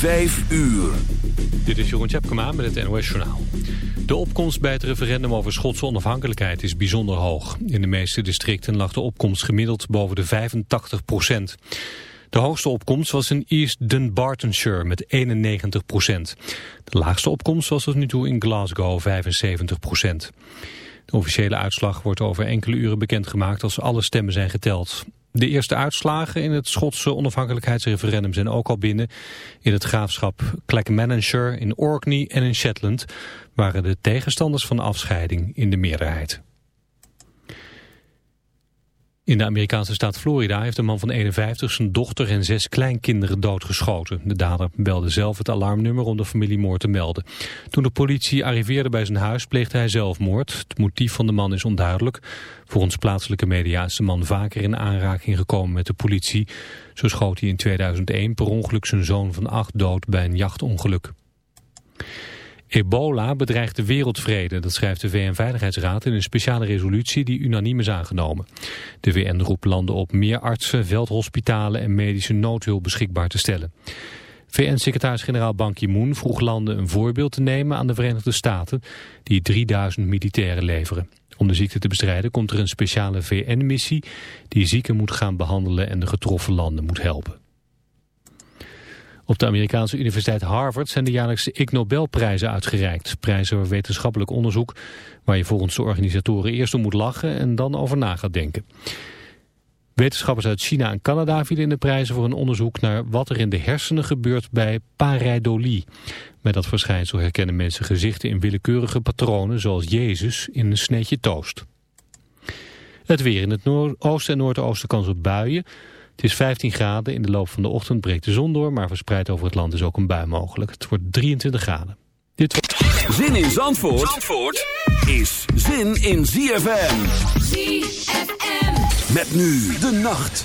Vijf uur. Dit is Jeroen Tjepkema met het NOS Journaal. De opkomst bij het referendum over Schotse onafhankelijkheid is bijzonder hoog. In de meeste districten lag de opkomst gemiddeld boven de 85 procent. De hoogste opkomst was in East Dunbartonshire met 91 procent. De laagste opkomst was tot nu toe in Glasgow 75 procent. De officiële uitslag wordt over enkele uren bekendgemaakt als alle stemmen zijn geteld. De eerste uitslagen in het Schotse onafhankelijkheidsreferendum zijn ook al binnen. In het graafschap Clackmannanshire, in Orkney en in Shetland waren de tegenstanders van de afscheiding in de meerderheid. In de Amerikaanse staat Florida heeft een man van 51 zijn dochter en zes kleinkinderen doodgeschoten. De dader belde zelf het alarmnummer om de familiemoord te melden. Toen de politie arriveerde bij zijn huis pleegde hij zelfmoord. Het motief van de man is onduidelijk. Volgens plaatselijke media is de man vaker in aanraking gekomen met de politie. Zo schoot hij in 2001 per ongeluk zijn zoon van acht dood bij een jachtongeluk. Ebola bedreigt de wereldvrede, dat schrijft de VN-veiligheidsraad in een speciale resolutie die unaniem is aangenomen. De VN roept landen op meer artsen, veldhospitalen en medische noodhulp beschikbaar te stellen. VN-secretaris-generaal Ban Ki-moon vroeg landen een voorbeeld te nemen aan de Verenigde Staten, die 3000 militairen leveren. Om de ziekte te bestrijden komt er een speciale VN-missie die zieken moet gaan behandelen en de getroffen landen moet helpen. Op de Amerikaanse universiteit Harvard zijn de jaarlijkse Ig Nobelprijzen uitgereikt. Prijzen voor wetenschappelijk onderzoek waar je volgens de organisatoren eerst om moet lachen en dan over na gaat denken. Wetenschappers uit China en Canada vielen in de prijzen voor een onderzoek naar wat er in de hersenen gebeurt bij pareidolie. Met dat verschijnsel herkennen mensen gezichten in willekeurige patronen zoals Jezus in een sneetje toast. Het weer in het oosten en noordoosten kan op buien. Het is 15 graden. In de loop van de ochtend breekt de zon door, maar verspreid over het land is ook een bui mogelijk. Het wordt 23 graden. Dit zin in Zandvoort, is zin in ZFM. ZFM. Met nu de nacht.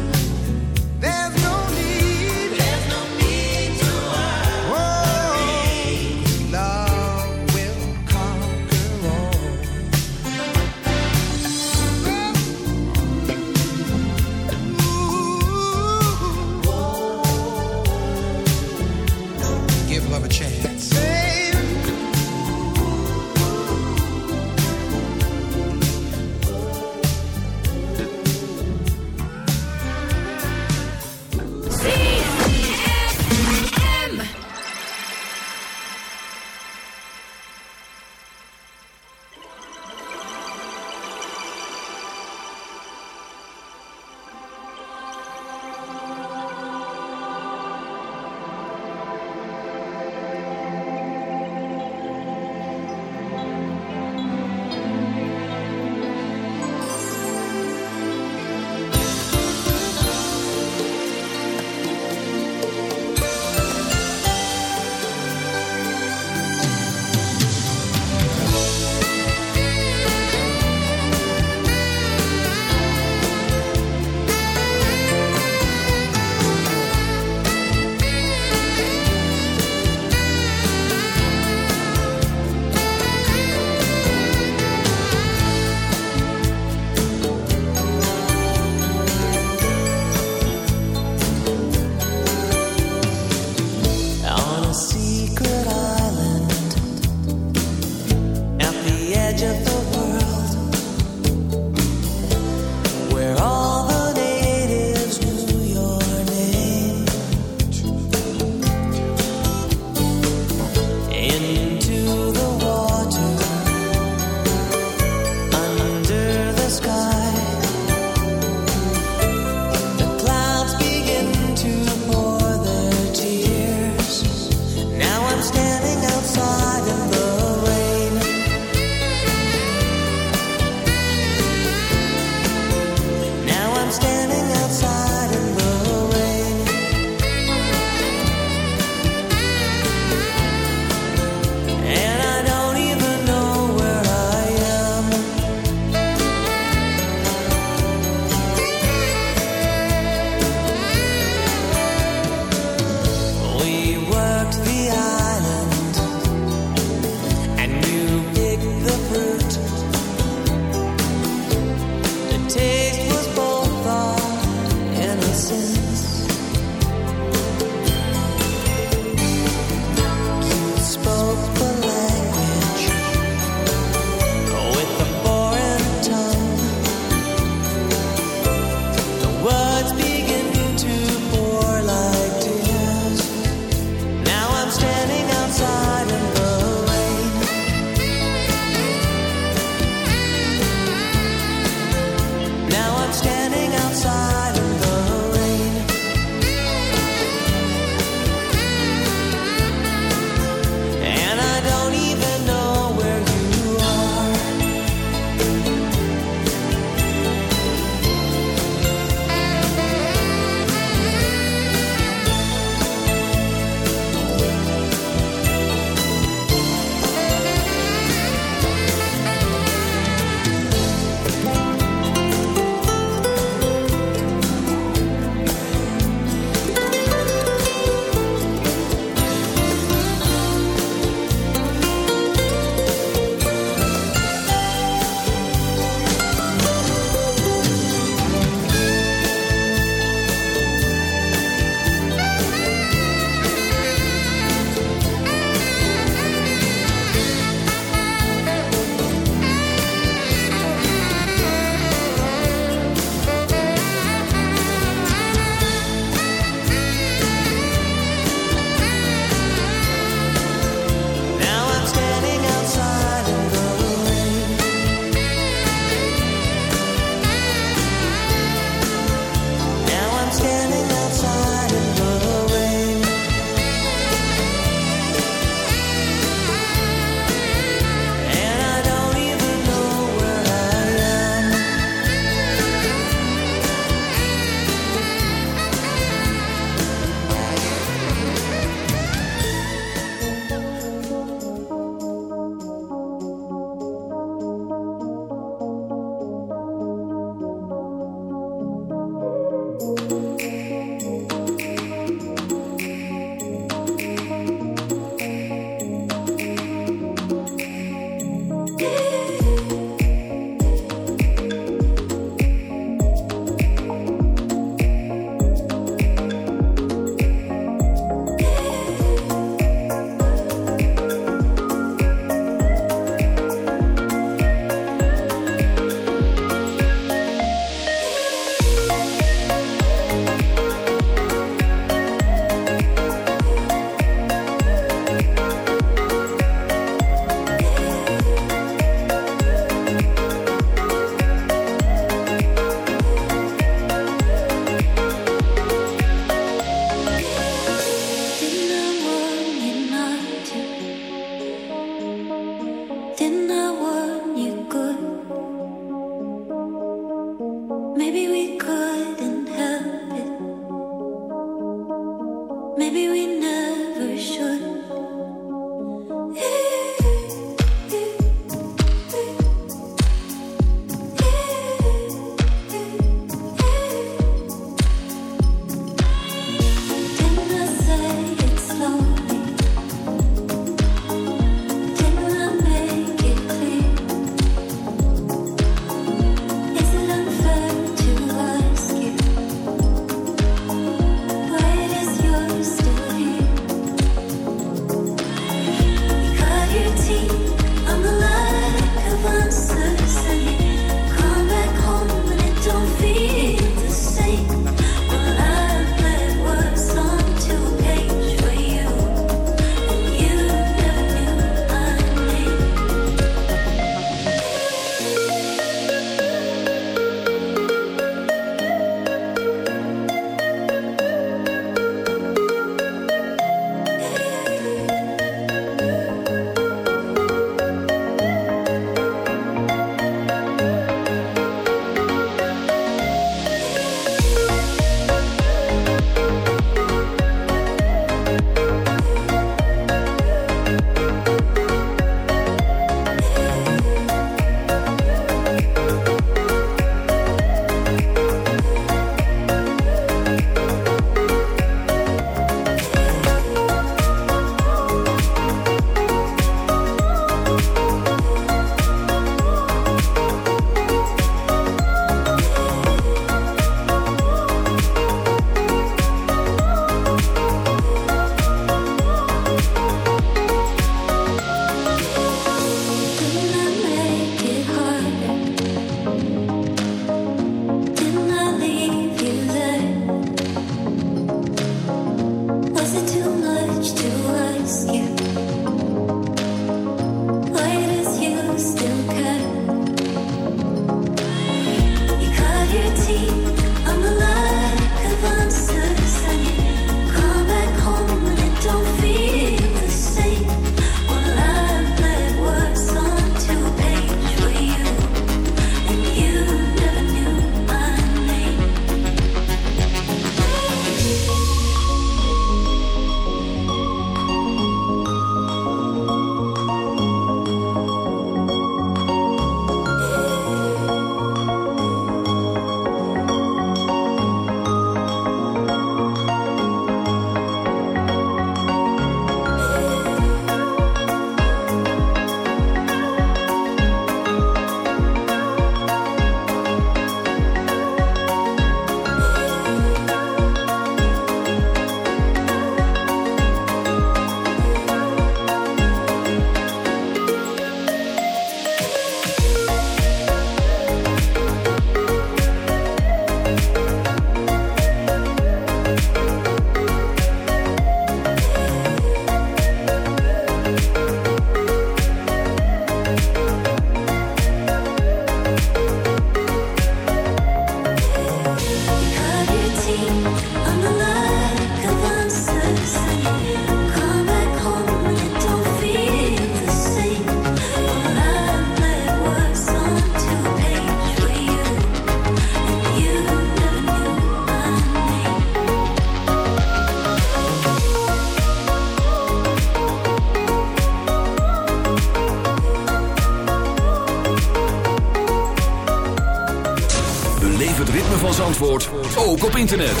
internet.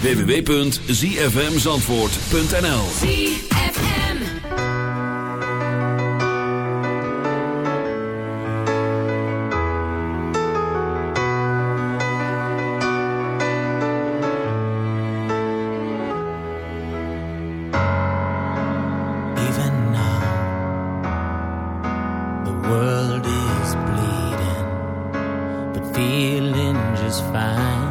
www.zfmzandvoort.nl Even is feeling just fine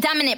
dominant